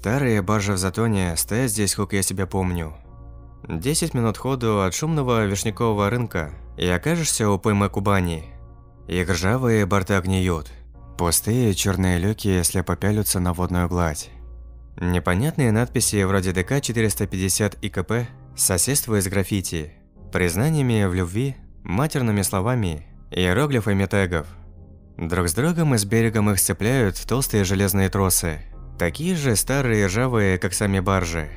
Старые баржи в Затоне стоят здесь, сколько я себя помню. 10 минут ходу от шумного вишнякового рынка, и окажешься у поймы Кубани. И ржавые борта гниют. Пустые черные люки слепо пялются на водную гладь. Непонятные надписи вроде ДК-450 ИКП соседствуют с граффити, признаниями в любви, матерными словами иероглифами тегов. Друг с другом и с берегом их сцепляют толстые железные тросы, такие же старые ржавые, как сами баржи.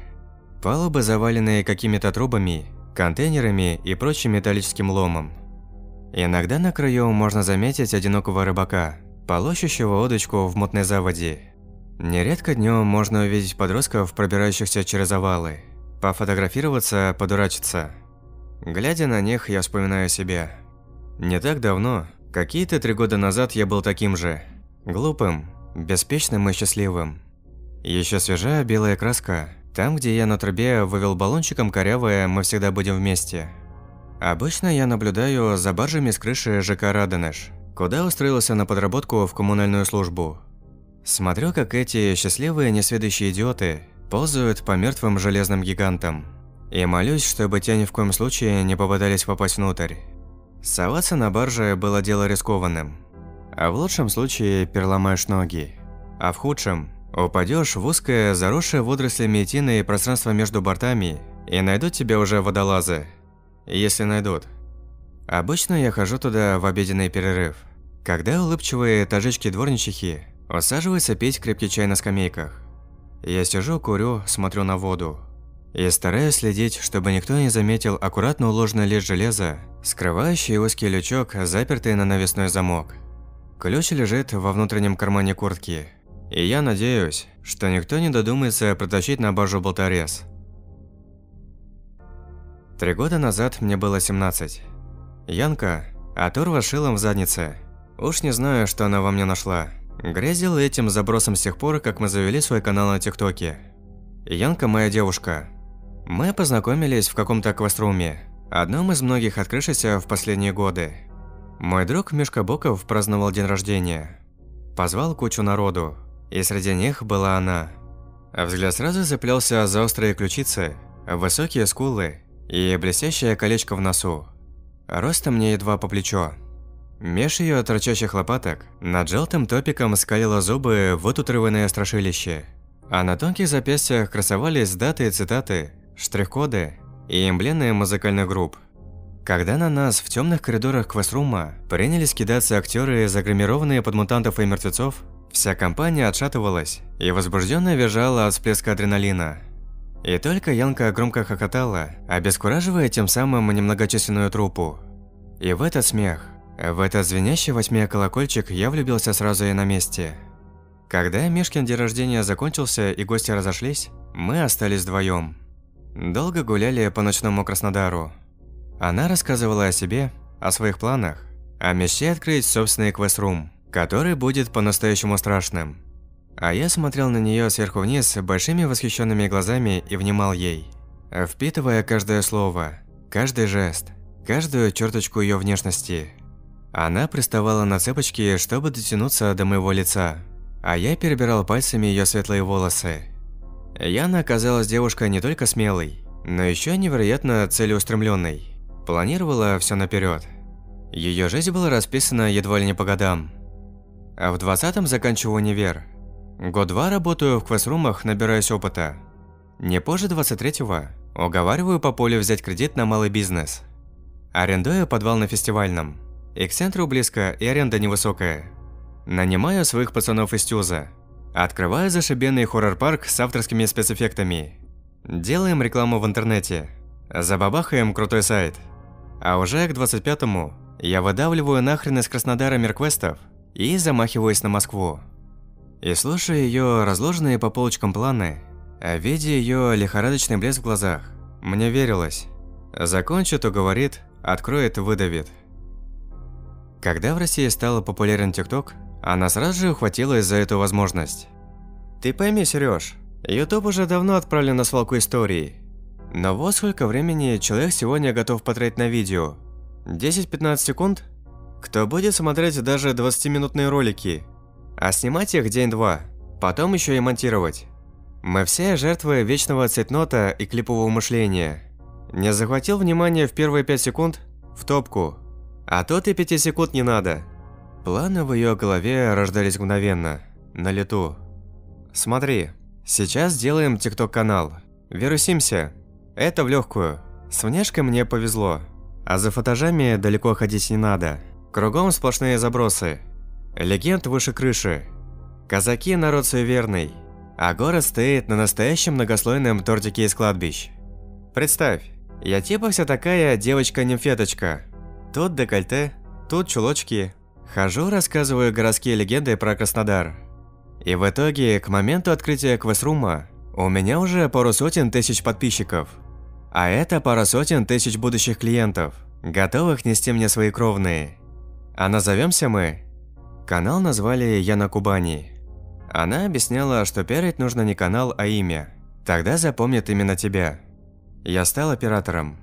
Палубы заваленные какими-то трубами, контейнерами и прочим металлическим ломом. Иногда на краю можно заметить одинокого рыбака, полощущего удочку в мутной заводе. Нередко днем можно увидеть подростков, пробирающихся через овалы, пофотографироваться, подурачиться. Глядя на них, я вспоминаю себя. Не так давно, какие-то три года назад я был таким же. Глупым, беспечным и счастливым. Еще свежая белая краска. Там, где я на трубе вывел баллончиком корявое «Мы всегда будем вместе». Обычно я наблюдаю за баржами с крыши ЖК «Радонеж», куда устроился на подработку в коммунальную службу. Смотрю, как эти счастливые несведущие идиоты ползают по мертвым железным гигантам. И молюсь, чтобы те ни в коем случае не попытались попасть внутрь. Соваться на барже было дело рискованным. А в лучшем случае переломаешь ноги. А в худшем – упадешь в узкое, заросшее водорослями и тиной пространство между бортами и найдут тебя уже водолазы. Если найдут. Обычно я хожу туда в обеденный перерыв. Когда улыбчивые тажички-дворничихи усаживаются пить крепкий чай на скамейках. Я сижу, курю, смотрю на воду. И стараюсь следить, чтобы никто не заметил аккуратно уложенный лист железа, скрывающий узкий лючок, запертый на навесной замок. Ключ лежит во внутреннем кармане куртки. И я надеюсь, что никто не додумается протащить на баржу болторез. Три года назад мне было 17. Янка, оторва шилом в заднице. Уж не знаю, что она во мне нашла. Грязил этим забросом с тех пор, как мы завели свой канал на ТикТоке. Янка моя девушка. Мы познакомились в каком-то акваструме, одном из многих открывшихся в последние годы. Мой друг Мишка Боков праздновал день рождения. Позвал кучу народу, и среди них была она. Взгляд сразу цеплялся за острые ключицы, высокие скулы и блестящее колечко в носу. Ростом мне едва по плечо. Меж ее торчащих лопаток над желтым топиком скалило зубы вытутрыванное страшилище. А на тонких запястьях красовались даты и цитаты, штрих-коды и эмблемы музыкальных групп. Когда на нас в темных коридорах квеструма принялись кидаться актеры, загримированные под мутантов и мертвецов, вся компания отшатывалась и возбужденно визжала от всплеска адреналина. И только Янка громко хохотала, обескураживая тем самым немногочисленную труппу. И в этот смех в этот звенящий восьми колокольчик я влюбился сразу и на месте. Когда Мишкин день рождения закончился и гости разошлись, мы остались вдвоем. Долго гуляли по ночному Краснодару. Она рассказывала о себе, о своих планах, о мечте открыть собственный квест-рум, который будет по-настоящему страшным. А я смотрел на нее сверху вниз большими восхищенными глазами и внимал ей, впитывая каждое слово, каждый жест, каждую черточку ее внешности – она приставала на цепочки, чтобы дотянуться до моего лица, а я перебирал пальцами ее светлые волосы. Яна оказалась девушкой не только смелой, но еще невероятно целеустремленной. Планировала все наперед. Ее жизнь была расписана едва ли не по годам. А в 20-м заканчиваю универ. Год-два работаю в квест-румах, набираюсь опыта. Не позже 23-го уговариваю по полю взять кредит на малый бизнес. Арендую подвал на фестивальном. И к центру близко, и аренда невысокая. Нанимаю своих пацанов из Тюза. Открываю зашибенный хоррор-парк с авторскими спецэффектами. Делаем рекламу в интернете. Забабахаем крутой сайт. А уже к 25-му я выдавливаю нахрен из Краснодара Мерквестов и замахиваюсь на Москву. И слушая ее разложенные по полочкам планы, а видя ее лихорадочный блеск в глазах, мне верилось. Закончит, уговорит, откроет, выдавит. Когда в России стало популярен ТикТок, она сразу же ухватилась за эту возможность. Ты пойми, Сереж, YouTube уже давно отправлен на свалку истории. Но вот сколько времени человек сегодня готов потратить на видео. 10-15 секунд? Кто будет смотреть даже 20-минутные ролики? А снимать их день-два, потом еще и монтировать. Мы все жертвы вечного цветнота и клипового мышления. Не захватил внимание в первые пять секунд – в топку. А тут и пяти секунд не надо. Планы в ее голове рождались мгновенно, на лету. Смотри, сейчас сделаем тикток-канал. Вирусимся. Это в легкую. С внешкой мне повезло. А за фотожами далеко ходить не надо. Кругом сплошные забросы. Легенд выше крыши. Казаки – народ суеверный. А город стоит на настоящем многослойном тортике из кладбищ. Представь, я типа вся такая девочка-нимфеточка. Тут декольте, тут чулочки, Хожу, рассказываю городские легенды про Краснодар. И в итоге, к моменту открытия квеструма, у меня уже пару сотен тысяч подписчиков. А это пара сотен тысяч будущих клиентов, готовых нести мне свои кровные. А назовемся мы? Канал назвали «Я на Кубани». Она объясняла, что пиарить нужно не канал, а имя. Тогда запомнят именно тебя. Я стал оператором.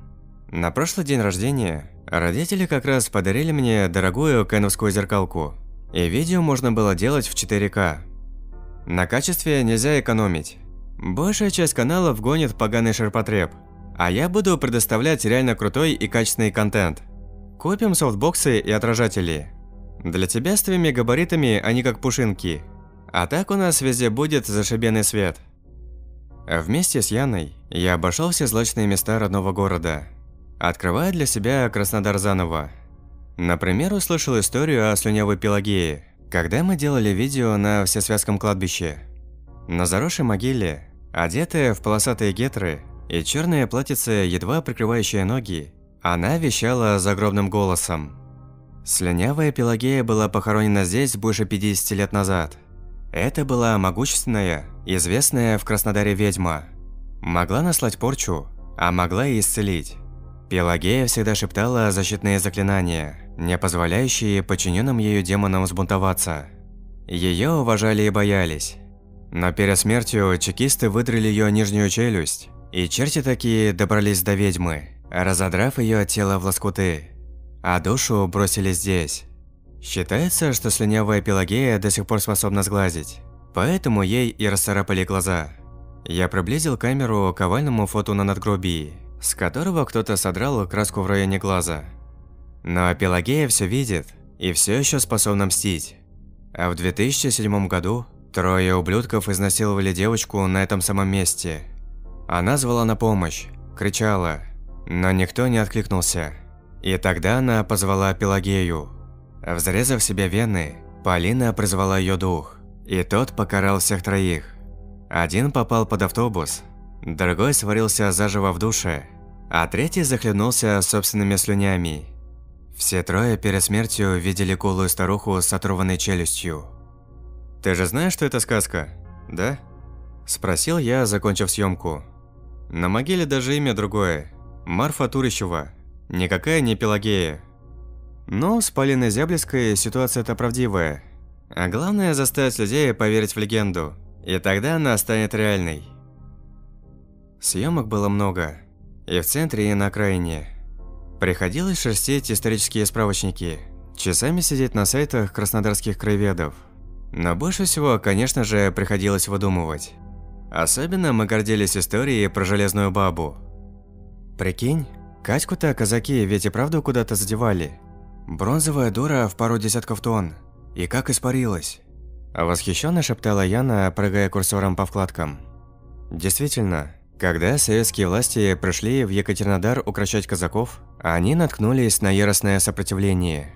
На прошлый день рождения Родители как раз подарили мне дорогую кэновскую зеркалку, и видео можно было делать в 4К. На качестве нельзя экономить. Большая часть каналов гонит поганый ширпотреб, а я буду предоставлять реально крутой и качественный контент. Купим софтбоксы и отражатели. Для тебя с твоими габаритами они как пушинки. А так у нас везде будет зашибенный свет. Вместе с Яной я обошел все злачные места родного города – Открывая для себя Краснодар заново. Например, услышал историю о слюнявой Пелагее, когда мы делали видео на Всесвятском кладбище. На заросшей могиле, одетая в полосатые гетры и черное платьице, едва прикрывающее ноги, она вещала загробным голосом. Слюнявая Пелагея была похоронена здесь больше 50 лет назад. Это была могущественная, известная в Краснодаре ведьма. Могла наслать порчу, а могла и исцелить. Пелагея всегда шептала защитные заклинания, не позволяющие подчиненным ею демонам взбунтоваться. Ее уважали и боялись. Но перед смертью чекисты выдрали ее нижнюю челюсть, и черти такие добрались до ведьмы, разодрав ее тело в лоскуты, а душу бросили здесь. Считается, что слюнявая Пелагея до сих пор способна сглазить, поэтому ей и расцарапали глаза. Я приблизил камеру к овальному фото на надгробии с которого кто-то содрал краску в районе глаза. Но Пелагея все видит и все еще способна мстить. А в 2007 году трое ублюдков изнасиловали девочку на этом самом месте. Она звала на помощь, кричала, но никто не откликнулся. И тогда она позвала Пелагею. Взрезав себе вены, Полина призвала ее дух, и тот покарал всех троих. Один попал под автобус, Другой сварился заживо в душе, а третий захлебнулся собственными слюнями. Все трое перед смертью видели голую старуху с оторванной челюстью. «Ты же знаешь, что это сказка, да?» Спросил я, закончив съемку. На могиле даже имя другое. Марфа Турищева. Никакая не Пелагея. Но с Полиной Зяблицкой ситуация-то правдивая. А главное заставить людей поверить в легенду. И тогда она станет реальной. Съемок было много. И в центре, и на окраине. Приходилось шерстить исторические справочники, часами сидеть на сайтах краснодарских краеведов. Но больше всего, конечно же, приходилось выдумывать. Особенно мы гордились историей про железную бабу. Прикинь, Катьку-то казаки ведь и правду куда-то задевали. Бронзовая дура в пару десятков тонн. И как испарилась. Восхищенно шептала Яна, прыгая курсором по вкладкам. Действительно, когда советские власти пришли в Екатеринодар укращать казаков, они наткнулись на яростное сопротивление.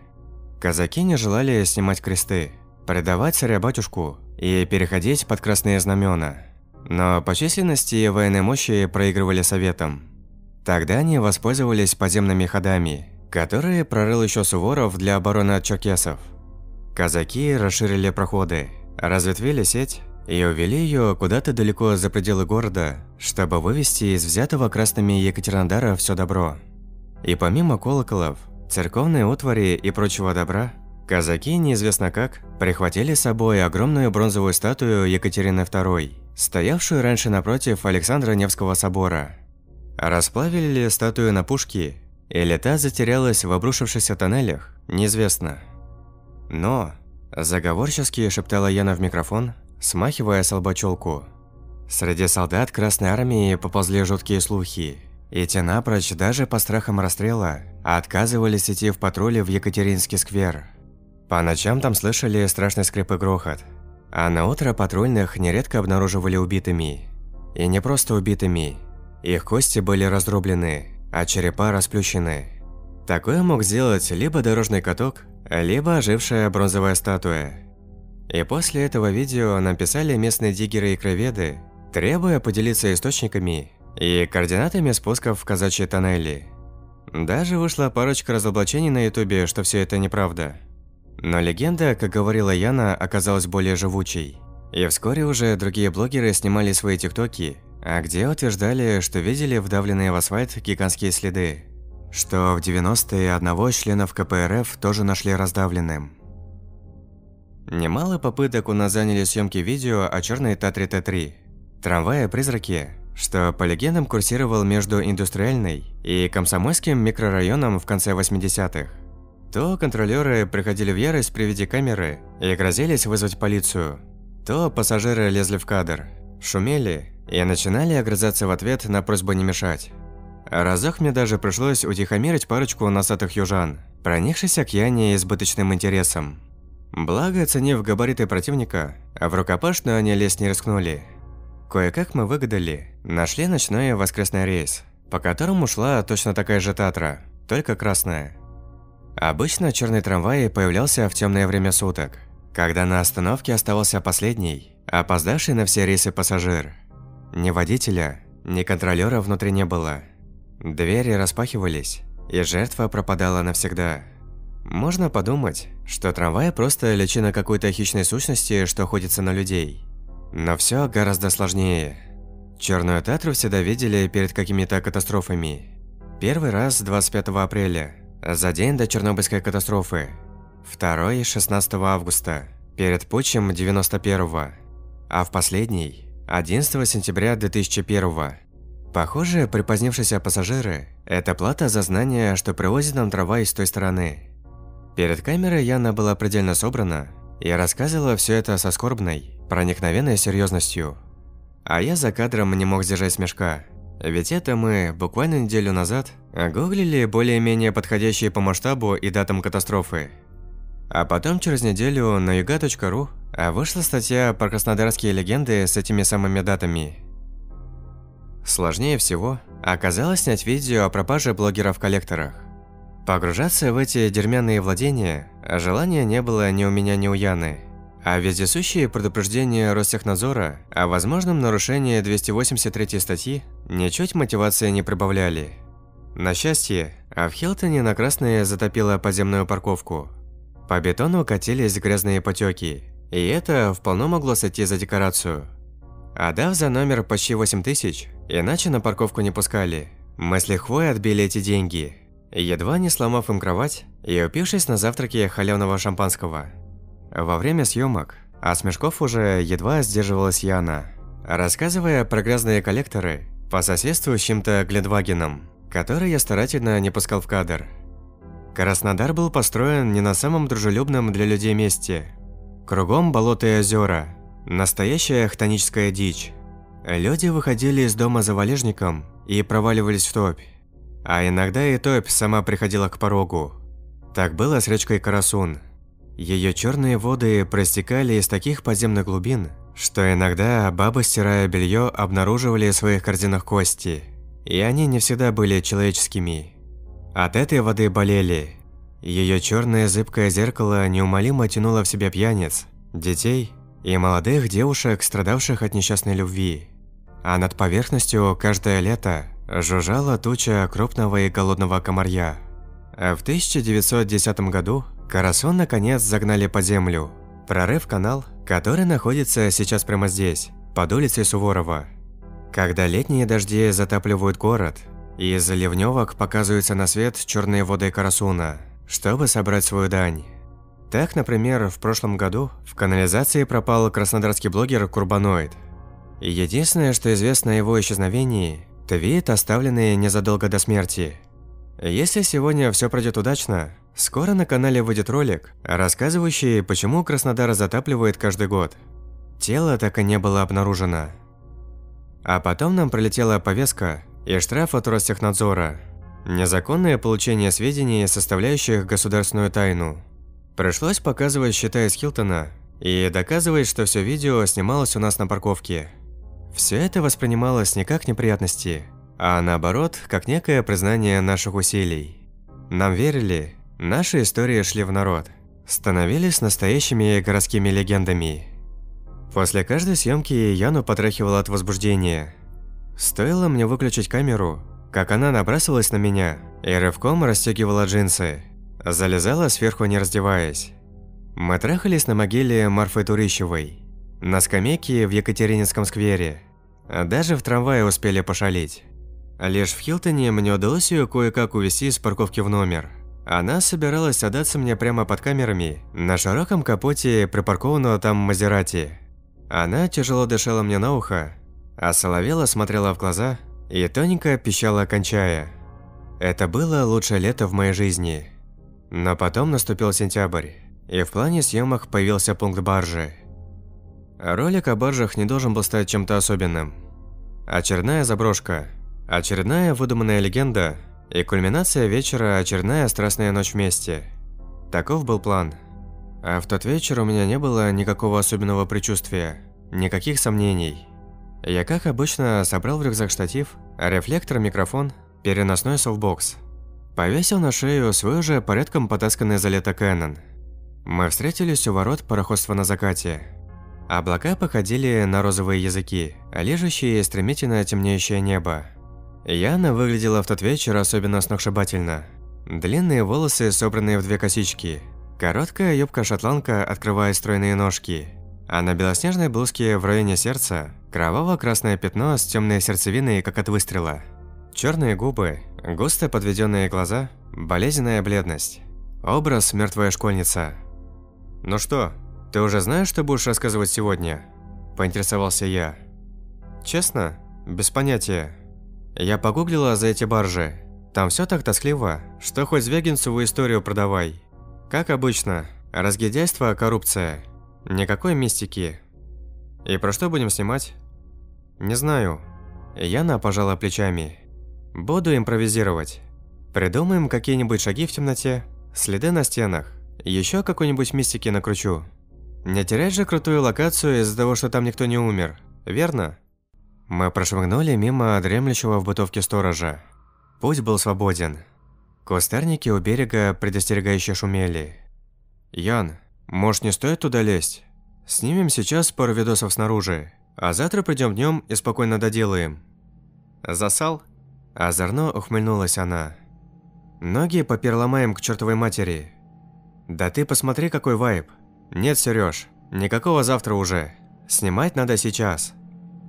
Казаки не желали снимать кресты, предавать царя-батюшку и переходить под красные знамена. Но по численности военной мощи проигрывали советам. Тогда они воспользовались подземными ходами, которые прорыл еще Суворов для обороны от черкесов. Казаки расширили проходы, разветвили сеть и увели ее куда-то далеко за пределы города, чтобы вывести из взятого красными Екатеринодара все добро. И помимо колоколов, церковной утвари и прочего добра, казаки неизвестно как прихватили с собой огромную бронзовую статую Екатерины II, стоявшую раньше напротив Александра Невского собора. Расплавили ли статую на пушки, или та затерялась в обрушившихся тоннелях, неизвестно. Но, заговорчески шептала Яна в микрофон, смахивая с Среди солдат Красной Армии поползли жуткие слухи, и те напрочь даже по страхам расстрела отказывались идти в патрули в Екатеринский сквер. По ночам там слышали страшный скрип и грохот, а на утро патрульных нередко обнаруживали убитыми. И не просто убитыми. Их кости были раздроблены, а черепа расплющены. Такое мог сделать либо дорожный каток, либо ожившая бронзовая статуя. И после этого видео нам писали местные диггеры и кроведы, требуя поделиться источниками и координатами спусков в казачьи тоннели. Даже вышла парочка разоблачений на ютубе, что все это неправда. Но легенда, как говорила Яна, оказалась более живучей. И вскоре уже другие блогеры снимали свои тиктоки, а где утверждали, что видели вдавленные в асфальт гигантские следы. Что в 90-е одного из членов КПРФ тоже нашли раздавленным. Немало попыток у нас заняли съемки видео о черной Татре Т3. Трамвае-призраки, что по легендам курсировал между Индустриальной и Комсомольским микрорайоном в конце 80-х. То контролёры приходили в ярость при виде камеры и грозились вызвать полицию, то пассажиры лезли в кадр, шумели и начинали огрызаться в ответ на просьбу не мешать. Разок мне даже пришлось утихомирить парочку носатых южан, проникшихся к Яне избыточным интересом. Благо, оценив габариты противника, в рукопашную они лезть не рискнули – Кое-как мы выгадали, нашли ночной воскресный рейс, по которому шла точно такая же Татра, только красная. Обычно черный трамвай появлялся в темное время суток, когда на остановке оставался последний, опоздавший на все рейсы пассажир. Ни водителя, ни контролера внутри не было. Двери распахивались, и жертва пропадала навсегда. Можно подумать, что трамвай просто личина какой-то хищной сущности, что охотится на людей – но все гораздо сложнее. Черную Татру всегда видели перед какими-то катастрофами. Первый раз 25 апреля, за день до Чернобыльской катастрофы. Второй – 16 августа, перед путчем 91-го. А в последний – 11 сентября 2001 Похоже, припозднившиеся пассажиры – это плата за знание, что привозит нам трава из той стороны. Перед камерой Яна была предельно собрана и рассказывала все это со скорбной, проникновенной серьезностью. А я за кадром не мог сдержать смешка. Ведь это мы буквально неделю назад гуглили более-менее подходящие по масштабу и датам катастрофы. А потом через неделю на yuga.ru вышла статья про краснодарские легенды с этими самыми датами. Сложнее всего оказалось снять видео о пропаже блогеров-коллекторах. Погружаться в эти дерьмяные владения желания не было ни у меня, ни у Яны – а вездесущие предупреждения Ростехнадзора о возможном нарушении 283 статьи ничуть мотивации не прибавляли. На счастье, а в Хилтоне на красное затопило подземную парковку. По бетону катились грязные потеки, и это вполне могло сойти за декорацию. Отдав за номер почти 8 тысяч, иначе на парковку не пускали, мы с лихвой отбили эти деньги, едва не сломав им кровать и упившись на завтраке халявного шампанского – во время съемок, а смешков уже едва сдерживалась Яна, рассказывая про грязные коллекторы по соседству с чем-то Гледвагеном, который я старательно не пускал в кадр. Краснодар был построен не на самом дружелюбном для людей месте. Кругом болота и озера, настоящая хтоническая дичь. Люди выходили из дома за валежником и проваливались в топь. А иногда и топь сама приходила к порогу. Так было с речкой Карасун – ее черные воды простекали из таких подземных глубин, что иногда бабы, стирая белье, обнаруживали в своих корзинах кости, и они не всегда были человеческими. От этой воды болели. Ее черное зыбкое зеркало неумолимо тянуло в себя пьяниц, детей и молодых девушек, страдавших от несчастной любви. А над поверхностью каждое лето жужжала туча крупного и голодного комарья. В 1910 году Карасон наконец загнали под землю, прорыв канал, который находится сейчас прямо здесь, под улицей Суворова. Когда летние дожди затапливают город, из ливневок показываются на свет черные воды Карасуна, чтобы собрать свою дань. Так, например, в прошлом году в канализации пропал краснодарский блогер Курбаноид. И единственное, что известно о его исчезновении – твит, оставленный незадолго до смерти. Если сегодня все пройдет удачно, Скоро на канале выйдет ролик, рассказывающий, почему Краснодар затапливает каждый год. Тело так и не было обнаружено. А потом нам прилетела повестка и штраф от Ростехнадзора. Незаконное получение сведений, составляющих государственную тайну. Пришлось показывать счета из Хилтона и доказывать, что все видео снималось у нас на парковке. Все это воспринималось не как неприятности, а наоборот, как некое признание наших усилий. Нам верили, наши истории шли в народ, становились настоящими городскими легендами. После каждой съемки Яну потряхивало от возбуждения. Стоило мне выключить камеру, как она набрасывалась на меня и рывком расстегивала джинсы, залезала сверху не раздеваясь. Мы трахались на могиле Марфы Турищевой, на скамейке в Екатерининском сквере, даже в трамвае успели пошалить. Лишь в Хилтоне мне удалось ее кое-как увезти из парковки в номер. Она собиралась отдаться мне прямо под камерами, на широком капоте припаркованного там Мазерати. Она тяжело дышала мне на ухо, а Соловела смотрела в глаза и тоненько пищала, кончая. Это было лучшее лето в моей жизни. Но потом наступил сентябрь, и в плане съемок появился пункт баржи. Ролик о баржах не должен был стать чем-то особенным. Очередная заброшка, очередная выдуманная легенда и кульминация вечера очередная страстная ночь вместе. Таков был план. А в тот вечер у меня не было никакого особенного предчувствия, никаких сомнений. Я, как обычно, собрал в рюкзак штатив, рефлектор, микрофон, переносной софтбокс. Повесил на шею свой уже порядком потасканный за лето Кэнон. Мы встретились у ворот пароходства на закате. Облака походили на розовые языки, лежащие стремительно темнеющее небо. Яна выглядела в тот вечер особенно сногсшибательно. Длинные волосы, собранные в две косички. Короткая юбка-шотландка открывая стройные ножки. А на белоснежной блузке в районе сердца кроваво-красное пятно с темной сердцевиной, как от выстрела. Черные губы, густо подведенные глаза, болезненная бледность. Образ мертвая школьница. «Ну что, ты уже знаешь, что будешь рассказывать сегодня?» – поинтересовался я. «Честно? Без понятия. Я погуглила за эти баржи. Там все так тоскливо, что хоть Звягинцеву историю продавай. Как обычно, разгильдяйство, коррупция – Никакой мистики. И про что будем снимать? Не знаю. Яна пожала плечами. Буду импровизировать. Придумаем какие-нибудь шаги в темноте, следы на стенах, еще какой-нибудь мистики накручу. Не терять же крутую локацию из-за того, что там никто не умер, верно? Мы прошмыгнули мимо дремлющего в бытовке сторожа. Путь был свободен. Кустарники у берега предостерегающе шумели. «Ян, может, не стоит туда лезть? Снимем сейчас пару видосов снаружи, а завтра придем днем и спокойно доделаем. Засал? Озорно ухмыльнулась она. Ноги попереломаем к чертовой матери. Да ты посмотри, какой вайб. Нет, Сереж, никакого завтра уже. Снимать надо сейчас.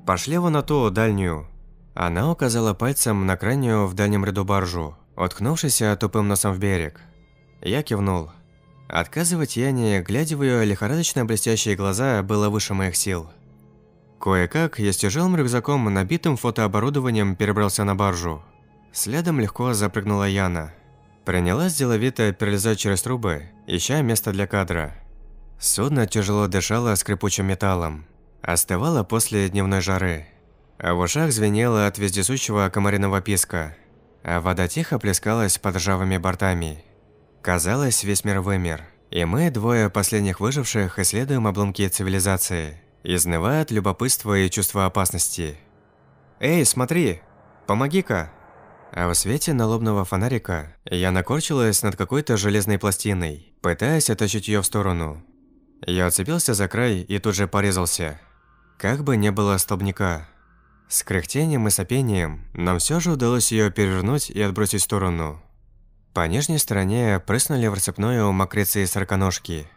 Пошли вон на ту дальнюю. Она указала пальцем на крайнюю в дальнем ряду баржу, уткнувшись тупым носом в берег. Я кивнул. Отказывать Яне, глядя в ее лихорадочно блестящие глаза, было выше моих сил. Кое-как я с тяжелым рюкзаком, набитым фотооборудованием, перебрался на баржу. Следом легко запрыгнула Яна. Принялась деловито перелезать через трубы, ища место для кадра. Судно тяжело дышало скрипучим металлом. Остывало после дневной жары. А в ушах звенело от вездесущего комариного писка. А вода тихо плескалась под ржавыми бортами. Казалось, весь мир вымер, и мы, двое последних выживших, исследуем обломки цивилизации, изнывая от любопытства и чувства опасности. «Эй, смотри! Помоги-ка!» А в свете налобного фонарика я накорчилась над какой-то железной пластиной, пытаясь оттащить ее в сторону. Я уцепился за край и тут же порезался. Как бы не было столбняка. С кряхтением и сопением нам все же удалось ее перевернуть и отбросить в сторону. По нижней стороне прыснули в рассыпную мокрецы и сороконожки.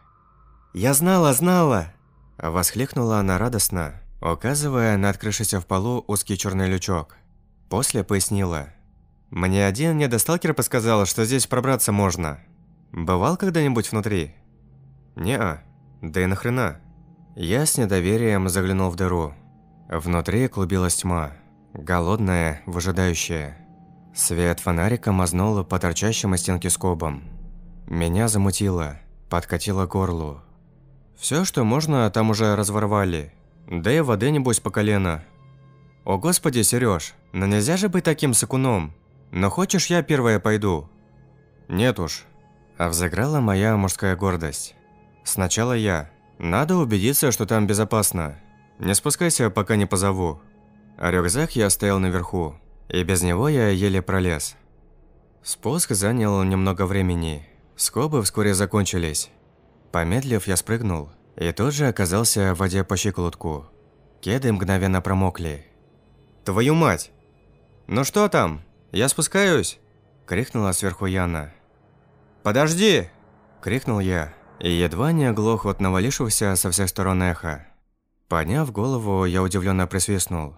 «Я знала, знала!» Воскликнула она радостно, указывая на открывшийся в полу узкий черный лючок. После пояснила. «Мне один недосталкер подсказал, что здесь пробраться можно. Бывал когда-нибудь внутри?» «Не-а. Да и нахрена?» Я с недоверием заглянул в дыру. Внутри клубилась тьма, голодная, выжидающая. Свет фонарика мазнул по торчащему стенке скобам. Меня замутило, подкатило горлу. Все, что можно, там уже разворвали. Да и воды, небось, по колено. О господи, Сереж, но нельзя же быть таким сыкуном. Но хочешь, я первая пойду? Нет уж. А взыграла моя мужская гордость. Сначала я. Надо убедиться, что там безопасно. Не спускайся, пока не позову. А рюкзак я оставил наверху, и без него я еле пролез. Спуск занял немного времени. Скобы вскоре закончились. Помедлив, я спрыгнул и тут же оказался в воде по щиколотку. Кеды мгновенно промокли. «Твою мать! Ну что там? Я спускаюсь!» – крикнула сверху Яна. «Подожди!» – крикнул я, и едва не оглох от навалившегося со всех сторон эха. Подняв голову, я удивленно присвистнул.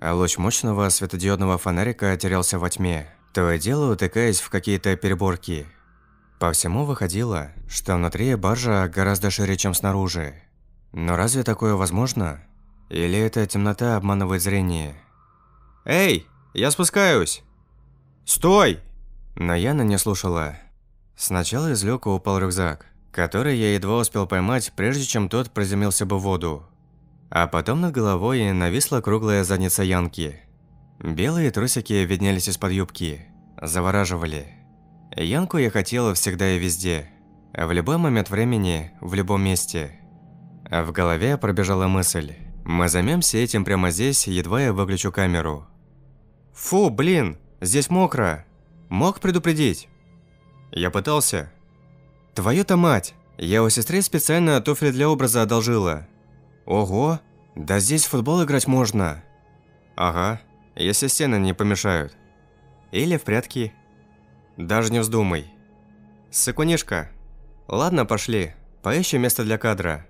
А луч мощного светодиодного фонарика терялся во тьме, то и дело утыкаясь в какие-то переборки. По всему выходило, что внутри баржа гораздо шире, чем снаружи. Но разве такое возможно? Или эта темнота обманывает зрение? «Эй, я спускаюсь!» «Стой!» Но Яна не слушала. Сначала из люка упал рюкзак, который я едва успел поймать, прежде чем тот приземлился бы в воду. А потом над головой нависла круглая задница Янки. Белые трусики виднелись из-под юбки, завораживали. Янку я хотела всегда и везде, в любой момент времени, в любом месте. В голове пробежала мысль. Мы займемся этим прямо здесь, едва я выключу камеру. Фу, блин, здесь мокро. Мог предупредить? Я пытался. Твою-то мать, я у сестры специально туфли для образа одолжила. Ого, да здесь в футбол играть можно. Ага, если стены не помешают. Или в прятки. Даже не вздумай. Сыкунишка. Ладно, пошли. Поищем место для кадра.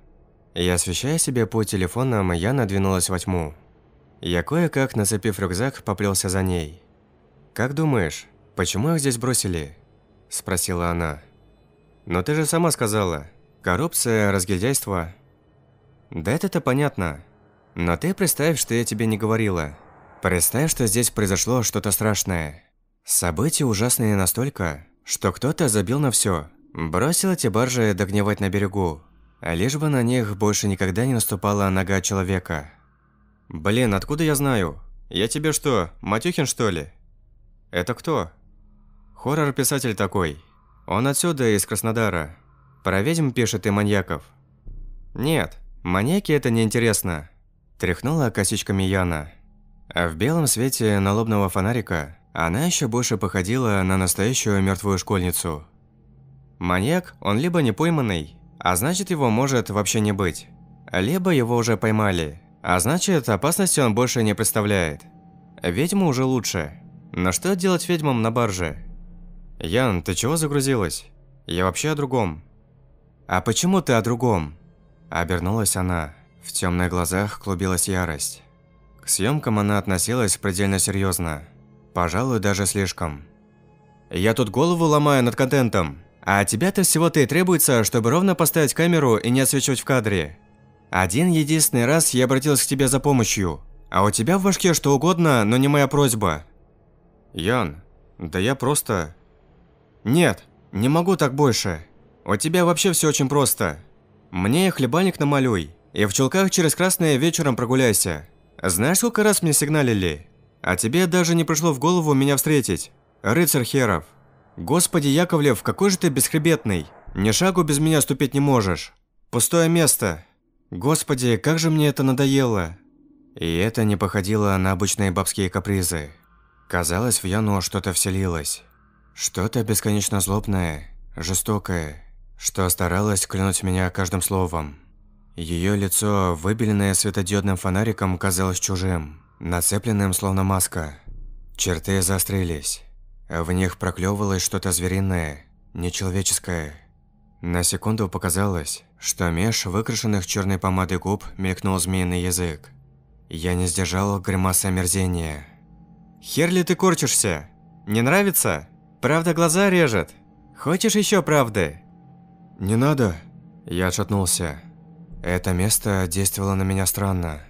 И освещая себе путь телефоном, я надвинулась во тьму. Я кое-как, нацепив рюкзак, поплелся за ней. «Как думаешь, почему их здесь бросили?» – спросила она. «Но ты же сама сказала. Коррупция, разгильдяйство. Да это-то понятно. Но ты представь, что я тебе не говорила. Представь, что здесь произошло что-то страшное. События ужасные настолько, что кто-то забил на все, бросил эти баржи догнивать на берегу, а лишь бы на них больше никогда не наступала нога человека. Блин, откуда я знаю? Я тебе что, Матюхин что ли? Это кто? Хоррор-писатель такой. Он отсюда, из Краснодара. Про ведьм пишет и маньяков. Нет, Маньяки это неинтересно. Тряхнула косичками Яна. А в белом свете налобного фонарика она еще больше походила на настоящую мертвую школьницу. Маньяк, он либо не пойманный, а значит его может вообще не быть. Либо его уже поймали, а значит опасности он больше не представляет. Ведьму уже лучше. Но что делать ведьмам на барже? Ян, ты чего загрузилась? Я вообще о другом. А почему ты о другом? Обернулась она. В темных глазах клубилась ярость. К съемкам она относилась предельно серьезно. Пожалуй, даже слишком. «Я тут голову ломаю над контентом, а тебя-то всего-то и требуется, чтобы ровно поставить камеру и не освещать в кадре. Один единственный раз я обратился к тебе за помощью, а у тебя в башке что угодно, но не моя просьба». «Ян, да я просто...» «Нет, не могу так больше. У тебя вообще все очень просто. Мне хлебальник намалюй, и в чулках через красное вечером прогуляйся. Знаешь, сколько раз мне сигналили? А тебе даже не пришло в голову меня встретить. Рыцарь херов. Господи, Яковлев, какой же ты бесхребетный. Ни шагу без меня ступить не можешь. Пустое место. Господи, как же мне это надоело. И это не походило на обычные бабские капризы. Казалось, в Яну что-то вселилось. Что-то бесконечно злобное, жестокое, что старалась клянуть меня каждым словом. Ее лицо, выбеленное светодиодным фонариком, казалось чужим, нацепленным словно маска. Черты заострились. В них проклевывалось что-то звериное, нечеловеческое. На секунду показалось, что меж выкрашенных черной помадой губ мелькнул змеиный язык. Я не сдержал гримасы омерзения. «Хер ли ты корчишься? Не нравится? Правда глаза режет? Хочешь еще правды?» «Не надо!» Я отшатнулся. Это место действовало на меня странно.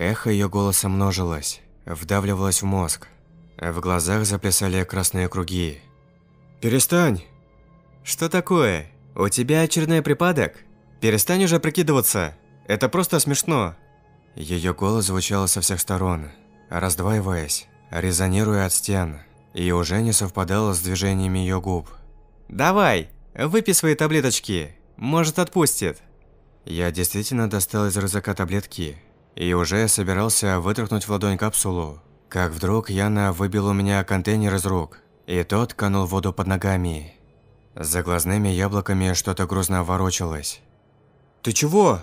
Эхо ее голоса множилось, вдавливалось в мозг. В глазах заплясали красные круги. «Перестань!» «Что такое? У тебя очередной припадок? Перестань уже прикидываться! Это просто смешно!» Ее голос звучал со всех сторон. раздваиваясь, резонируя от стен, и уже не совпадала с движениями ее губ. «Давай, выпей свои таблеточки, может отпустит». Я действительно достал из рюкзака таблетки и уже собирался вытряхнуть в ладонь капсулу, как вдруг Яна выбила у меня контейнер из рук, и тот канул в воду под ногами. За глазными яблоками что-то грузно ворочалось. «Ты чего?»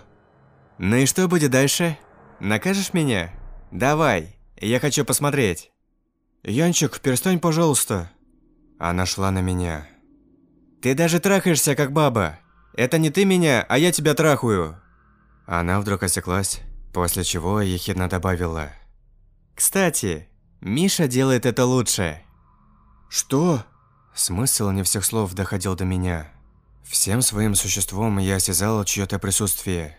«Ну и что будет дальше? Накажешь меня? Давай, я хочу посмотреть». «Янчик, перестань, пожалуйста». Она шла на меня. «Ты даже трахаешься, как баба. Это не ты меня, а я тебя трахаю». Она вдруг осеклась, после чего ехидно добавила. «Кстати, Миша делает это лучше». «Что?» Смысл не всех слов доходил до меня. Всем своим существом я осязал чьё-то присутствие.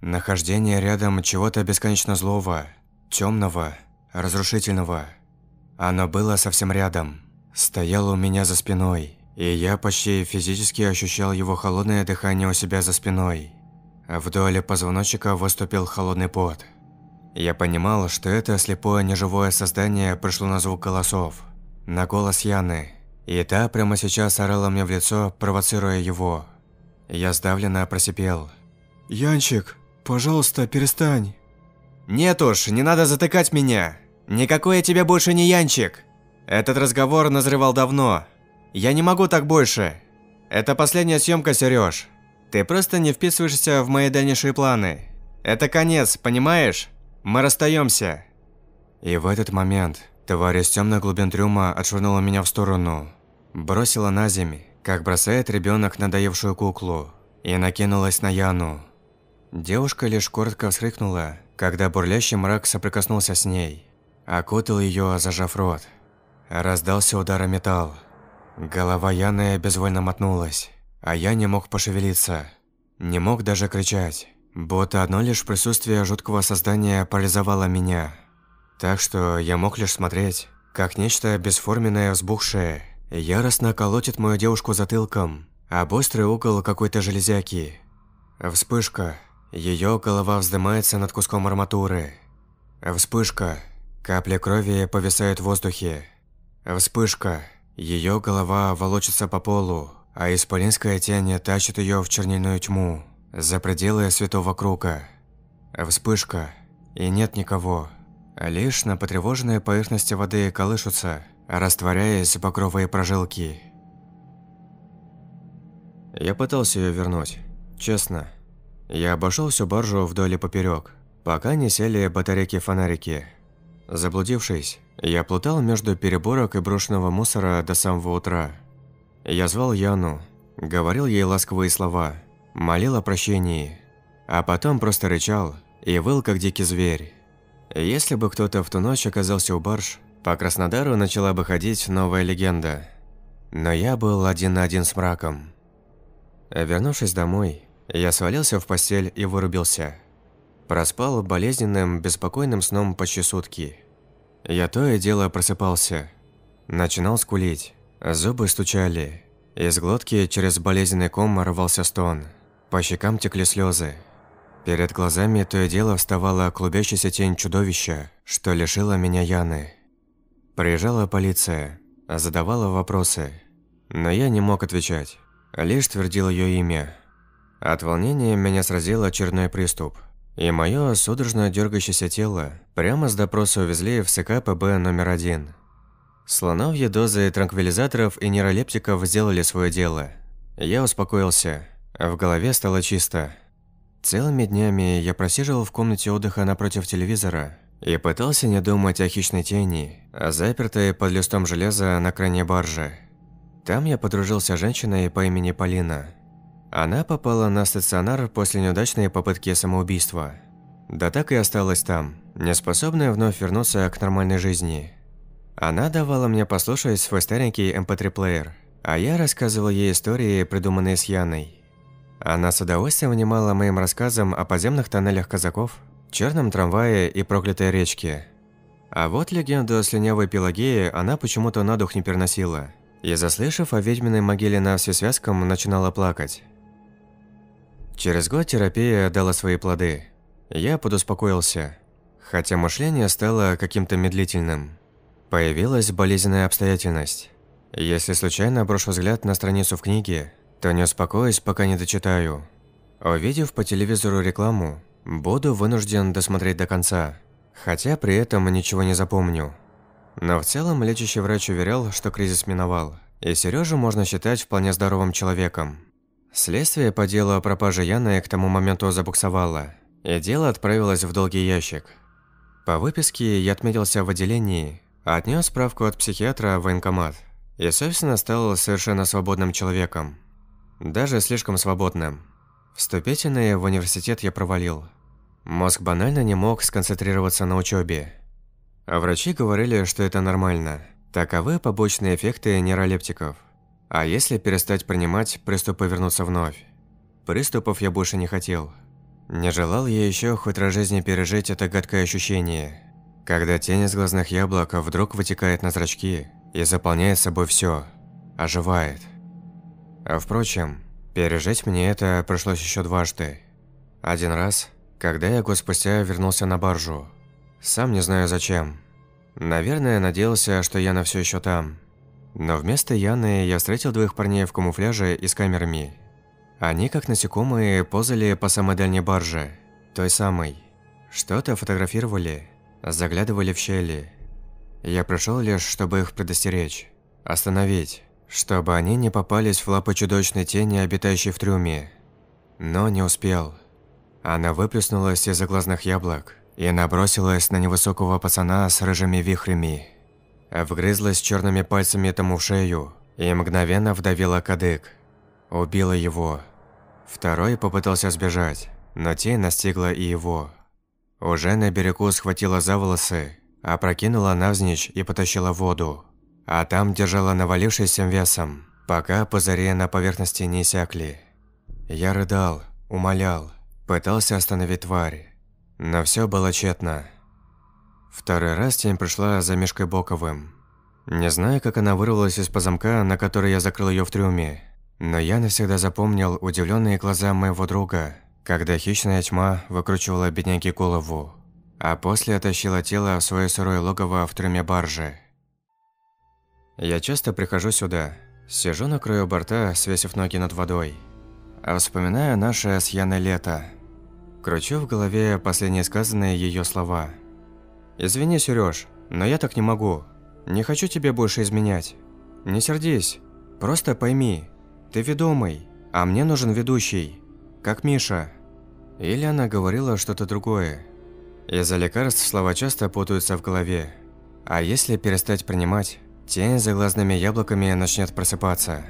Нахождение рядом чего-то бесконечно злого, темного, разрушительного. Оно было совсем рядом. Стояло у меня за спиной, и я почти физически ощущал его холодное дыхание у себя за спиной. Вдоль позвоночника выступил холодный пот. Я понимал, что это слепое неживое создание пришло на звук голосов, на голос Яны, и та прямо сейчас орала мне в лицо, провоцируя его. Я сдавленно просипел. «Янчик, пожалуйста, перестань». «Нет уж, не надо затыкать меня. Никакой я тебе больше не Янчик. Этот разговор назревал давно. Я не могу так больше. Это последняя съемка, Сереж. Ты просто не вписываешься в мои дальнейшие планы. Это конец, понимаешь? Мы расстаемся. И в этот момент тварь из темных глубин трюма отшвырнула меня в сторону. Бросила на землю, как бросает ребенок надоевшую куклу, и накинулась на Яну. Девушка лишь коротко вскрикнула, когда бурлящий мрак соприкоснулся с ней. Окутал ее, зажав рот. Раздался удар о металл. Голова Яны безвольно мотнулась. А я не мог пошевелиться. Не мог даже кричать. Будто одно лишь присутствие жуткого создания парализовало меня. Так что я мог лишь смотреть, как нечто бесформенное взбухшее яростно колотит мою девушку затылком об острый угол какой-то железяки. Вспышка. Ее голова вздымается над куском арматуры. Вспышка. Капли крови повисают в воздухе. Вспышка. Ее голова волочится по полу, а исполинская тень тащит ее в чернильную тьму, за пределы святого круга. Вспышка, и нет никого. Лишь на потревоженной поверхности воды колышутся, растворяясь багровые прожилки. Я пытался ее вернуть, честно. Я обошел всю баржу вдоль и поперек, пока не сели батарейки-фонарики. Заблудившись, я плутал между переборок и брошенного мусора до самого утра. Я звал Яну, говорил ей ласковые слова, молил о прощении, а потом просто рычал и выл, как дикий зверь. Если бы кто-то в ту ночь оказался у барж, по Краснодару начала бы ходить новая легенда. Но я был один на один с мраком. Вернувшись домой, я свалился в постель и вырубился. Проспал болезненным, беспокойным сном почти сутки. Я то и дело просыпался. Начинал скулить. Зубы стучали. Из глотки через болезненный ком рвался стон. По щекам текли слезы. Перед глазами то и дело вставала клубящаяся тень чудовища, что лишило меня Яны. Приезжала полиция, задавала вопросы, но я не мог отвечать, лишь твердил ее имя. От волнения меня сразил очередной приступ, и мое судорожно дергающееся тело прямо с допроса увезли в СК ПБ номер один – Слоновьи дозы транквилизаторов и нейролептиков сделали свое дело. Я успокоился, в голове стало чисто. Целыми днями я просиживал в комнате отдыха напротив телевизора и пытался не думать о хищной тени, запертой под листом железа на крайне баржи. Там я подружился с женщиной по имени Полина. Она попала на стационар после неудачной попытки самоубийства. Да так и осталась там, неспособная вновь вернуться к нормальной жизни – она давала мне послушать свой старенький MP3-плеер, эм а я рассказывал ей истории, придуманные с Яной. Она с удовольствием внимала моим рассказам о подземных тоннелях казаков, черном трамвае и проклятой речке. А вот легенду о слюнявой Пелагее она почему-то на дух не переносила. И, заслышав о ведьминой могиле на всесвязком, начинала плакать. Через год терапия дала свои плоды. Я подуспокоился. хотя мышление стало каким-то медлительным. Появилась болезненная обстоятельность. Если случайно брошу взгляд на страницу в книге, то не успокоюсь, пока не дочитаю. Увидев по телевизору рекламу, буду вынужден досмотреть до конца, хотя при этом ничего не запомню. Но в целом лечащий врач уверял, что кризис миновал, и Сережу можно считать вполне здоровым человеком. Следствие по делу о пропаже Яны к тому моменту забуксовало, и дело отправилось в долгий ящик. По выписке я отметился в отделении, отнес справку от психиатра в военкомат и, собственно, стал совершенно свободным человеком. Даже слишком свободным. Вступительные в университет я провалил. Мозг банально не мог сконцентрироваться на учебе. А врачи говорили, что это нормально. Таковы побочные эффекты нейролептиков. А если перестать принимать, приступы вернутся вновь. Приступов я больше не хотел. Не желал я еще хоть раз жизни пережить это гадкое ощущение, когда тень из глазных яблок вдруг вытекает на зрачки и заполняет собой все, оживает. А впрочем, пережить мне это пришлось еще дважды. Один раз, когда я год спустя вернулся на баржу. Сам не знаю зачем. Наверное, надеялся, что Яна все еще там. Но вместо Яны я встретил двоих парней в камуфляже и с камерами. Они, как насекомые, ползали по самой дальней барже, той самой. Что-то фотографировали, заглядывали в щели. Я пришел лишь, чтобы их предостеречь, остановить чтобы они не попались в лапы чудовищной тени, обитающей в трюме. Но не успел. Она выплеснулась из-за глазных яблок и набросилась на невысокого пацана с рыжими вихрями. Вгрызлась черными пальцами тому в шею и мгновенно вдавила кадык. Убила его. Второй попытался сбежать, но тень настигла и его. Уже на берегу схватила за волосы, опрокинула навзничь и потащила воду а там держала навалившись весом, пока пузыри на поверхности не иссякли. Я рыдал, умолял, пытался остановить тварь, но все было тщетно. Второй раз тень пришла за Мишкой Боковым. Не знаю, как она вырвалась из-под замка, на который я закрыл ее в трюме, но я навсегда запомнил удивленные глаза моего друга, когда хищная тьма выкручивала бедняги голову, а после оттащила тело в свое сырое логово в трюме баржи. Я часто прихожу сюда, сижу на краю борта, свесив ноги над водой, а вспоминаю наше с Яной лето. Кручу в голове последние сказанные ее слова. «Извини, Серёж, но я так не могу. Не хочу тебе больше изменять. Не сердись, просто пойми, ты ведомый, а мне нужен ведущий, как Миша». Или она говорила что-то другое. Из-за лекарств слова часто путаются в голове. А если перестать принимать, Тень за глазными яблоками начнет просыпаться.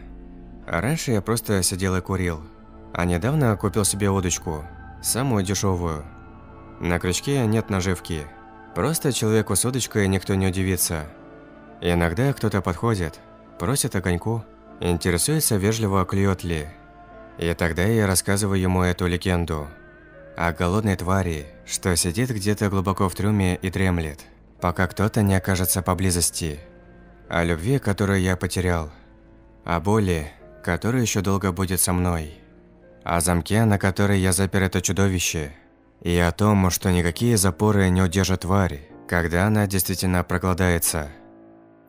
А раньше я просто сидел и курил. А недавно купил себе удочку. Самую дешевую. На крючке нет наживки. Просто человеку с удочкой никто не удивится. Иногда кто-то подходит, просит огоньку, интересуется вежливо, клюет ли. И тогда я рассказываю ему эту легенду. О голодной твари, что сидит где-то глубоко в трюме и дремлет, пока кто-то не окажется поблизости о любви, которую я потерял, о боли, которая еще долго будет со мной, о замке, на который я запер это чудовище, и о том, что никакие запоры не удержат тварь, когда она действительно проголодается.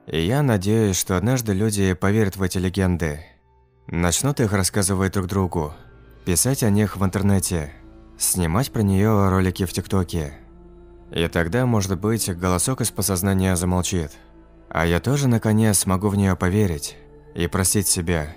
И я надеюсь, что однажды люди поверят в эти легенды, начнут их рассказывать друг другу, писать о них в интернете, снимать про нее ролики в ТикТоке. И тогда, может быть, голосок из подсознания замолчит. А я тоже наконец смогу в нее поверить и простить себя.